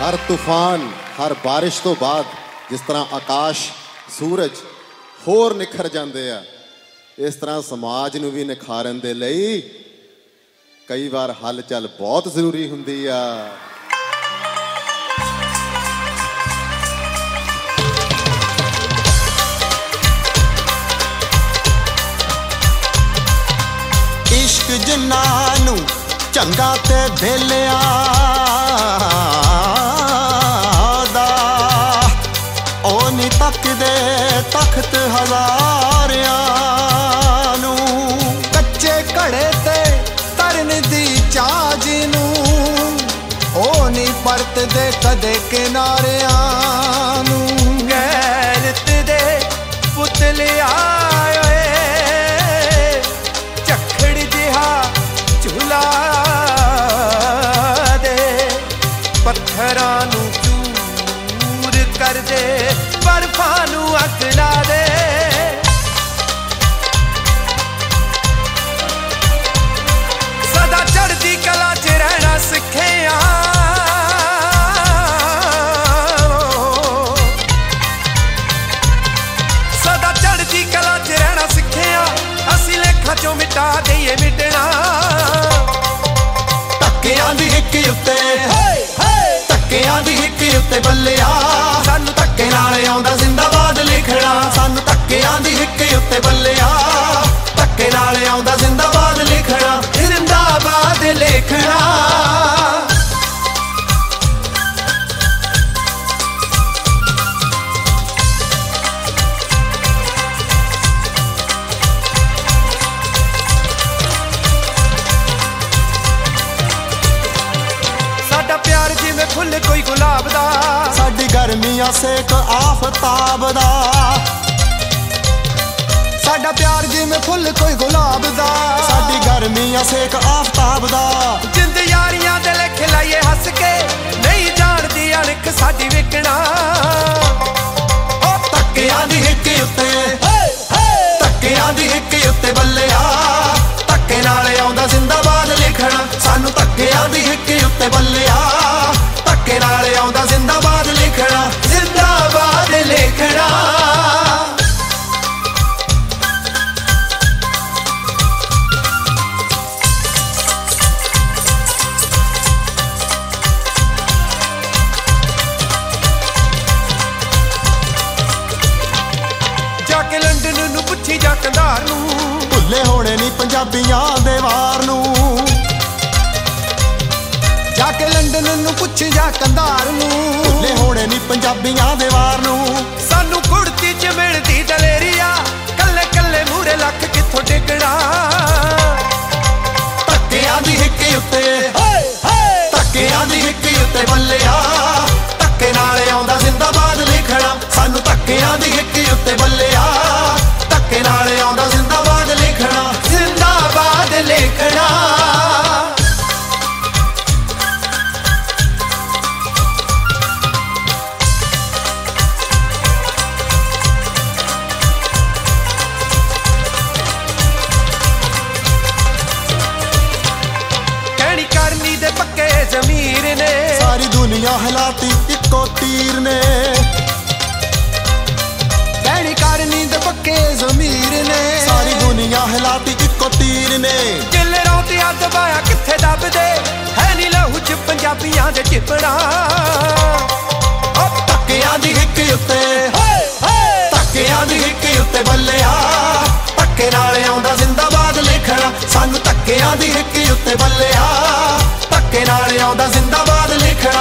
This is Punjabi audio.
ਹਰ ਤੂਫਾਨ, ਹਰ ਬਾਰਿਸ਼ ਤੋਂ ਬਾਅਦ ਜਿਸ ਤਰ੍ਹਾਂ ਆਕਾਸ਼, ਸੂਰਜ ਹੋਰ ਨਿਖਰ ਜਾਂਦੇ ਆ, ਇਸ ਤਰ੍ਹਾਂ ਸਮਾਜ ਨੂੰ ਵੀ ਨਿਖਾਰਨ ਦੇ ਲਈ ਕਈ ਵਾਰ ਹਲਚਲ ਬਹੁਤ ਜ਼ਰੂਰੀ ਹੁੰਦੀ ਆ। ਇਸ਼ਕ ਜਿੰਨਾਂ ਨੂੰ ਚੰਗਾ ਤੇ ਭੇਲਿਆ ਨਹੀਂ ਤੱਕਦੇ ਤਖਤ ਹਜ਼ਾਰਿਆਂ ਨੂੰ। ਕੱਚੇ ਘੜੇ ਤੇ ਤਰਨ ਦੀ ਚਾਜ ਨੂੰ। ਉਹ ਨਹੀਂ ਪਰਤਦੇ ਕਦੇ ਕਿਨਾਰਿਆਂ ਬਰਫਾਂ ਨੂੰ ਅਕਲਾ ਦੇ। ਸਦਾ ਚੜ੍ਹਦੀ ਕਲਾ 'ਚ ਰਹਿਣਾ ਸਿੱਖਿਆ। ਸਦਾ ਚੜ੍ਹਦੀ ਕਲਾ 'ਚ ਰਹਿਣਾ ਸਿੱਖਿਆ। ਅਸੀਂ ਲੇਖਾਂ 'ਚੋਂ ਮਿਟਾ ਦਈਏ ਮਿਟਣਾ। ਧੱਕਿਆਂ ਦੀ ਹਿੱਕ ਉੱਤੇ। ਧੱਕਿਆਂ ਦੀ ਹਿੱਕ ਉੱਤੇ ਬੱਲਿਆ। ਫੁੱਲ ਕੋਈ ਗੁਲਾਬ ਦਾ। ਸਾਡੀ ਗਰਮੀਆਂ ਸੇਕ ਆਫਤਾਬ ਦਾ। ਸਾਡਾ ਪਿਆਰ ਜਿਵੇਂ ਫੁੱਲ ਕੋਈ ਗੁਲਾਬ ਦਾ। ਸਾਡੀ ਗਰਮੀਆਂ ਸੇਕ ਆਫਤਾਬ ਦਾ। ਕੰਧਾਰ ਨੂੰ। ਭੁੱਲੇ ਹੋਣੇ ਨਹੀਂ ਪੰਜਾਬੀਆਂ ਦੇ ਵਾਰ ਨੂੰ। ਜਾ ਕੇ ਲੰਡਨ ਨੂੰ ਪੁੱਛੀ ਜਾ ਕੰਧਾਰ ਨੂੰ। ਭੁੱਲੇ ਹੋਣੇ ਨਹੀਂ ਪੰਜਾਬੀਆਂ ਦੇ ਵਾਰ ਨੂੰ। ਸਾਨੂੰ ਕੁੜਤੀ ਚ ਮਿਲਦੀ ਦਲੇਰੀਆ। ਕੱਲੇ ਕੱਲੇ ਮੂਰੇ ਲੱਖ ਕਿੱਥੋਂ ਡਿੱਗਣਾ। ਦੁਨੀਆ ਹਲਾਤੀ ਇੱਕੋ ਤੀਰ ਨੇ। ਕਹਿਣੀ ਕਰਨੀ ਦੇ ਪੱਕੇ ਜ਼ਮੀਰ ਨੇ। ਸਾਰੀ ਦੁਨੀਆ ਹਲਾਤੀ ਇੱਕੋ ਤੀਰ ਨੇ। ਕਿੱਲੇ ਰੌਂਦਿਆਂ ਦਬਾਇਆ ਕਿੱਥੇ ਦੱਬਦੇ? ਹੈ ਨਹੀਂ ਲਹੂ ਚ ਪੰਜਾਬੀਆਂ ਦੇ ਟਿਪਣਾ ਉਹ ਧੱਕਿਆਂ ਦੀ ਹਿੱਕ ਉੱਤੇ। ਧੱਕਿਆਂ ਦੀ ਹਿੱਕ ਉੱਤੇ ਬੱਲਿਆ। ਧੱਕੇ ਨਾਲ ਆਉਂਦਾ ਜ਼ਿੰਦਾਬਾਦ ਲਿਖਣਾ। ਸਾਨੂੰ ਧੱਕਿਆਂ ਦੀ ਹਿੱਕ ਉੱਤੇ ਬੱਲਿਆ। ਧੱਕੇ ਨਾਲ ਆਉਂਦਾ ਜ਼ਿੰਦਾਬਾਦ ਲਿਖਣਾ।